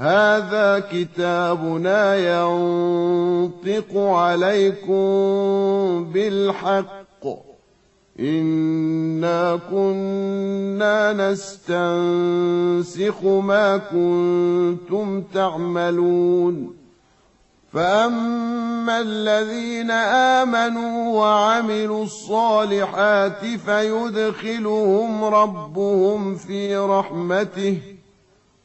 هذا كتابنا ينطق عليكم بالحق. إنا كنا نستنسخ ما كنتم تعملون. فأما الذين آمنوا وعملوا الصالحات فيدخلهم ربهم في رحمته.